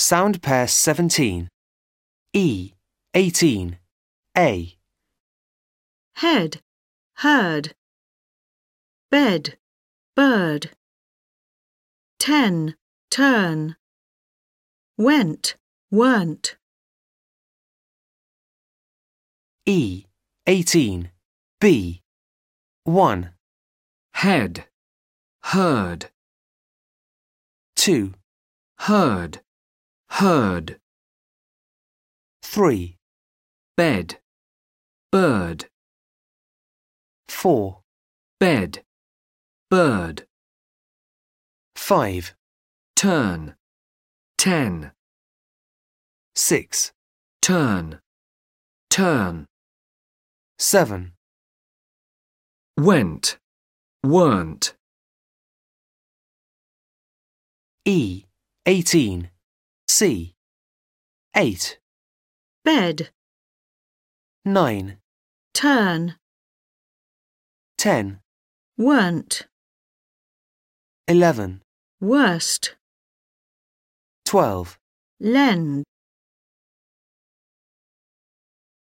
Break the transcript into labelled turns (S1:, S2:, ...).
S1: Sound pair 17. E. 18. A.
S2: head, heard, bed, bird, ten, turn, went, weren't,
S1: E. 18. B. 1.
S3: head, heard,
S1: 2.
S3: heard, heard,
S1: 3.
S3: bed, bird,
S1: 4.
S3: bed, bird,
S1: 5.
S3: turn, ten,
S1: 6.
S3: turn, turn,
S1: 7.
S3: went, weren't,
S1: E. 18. C. 8.
S2: bed,
S1: 9.
S2: turn,
S1: 10.
S2: weren't,
S1: 11.
S2: worst,
S1: 12.
S2: lend.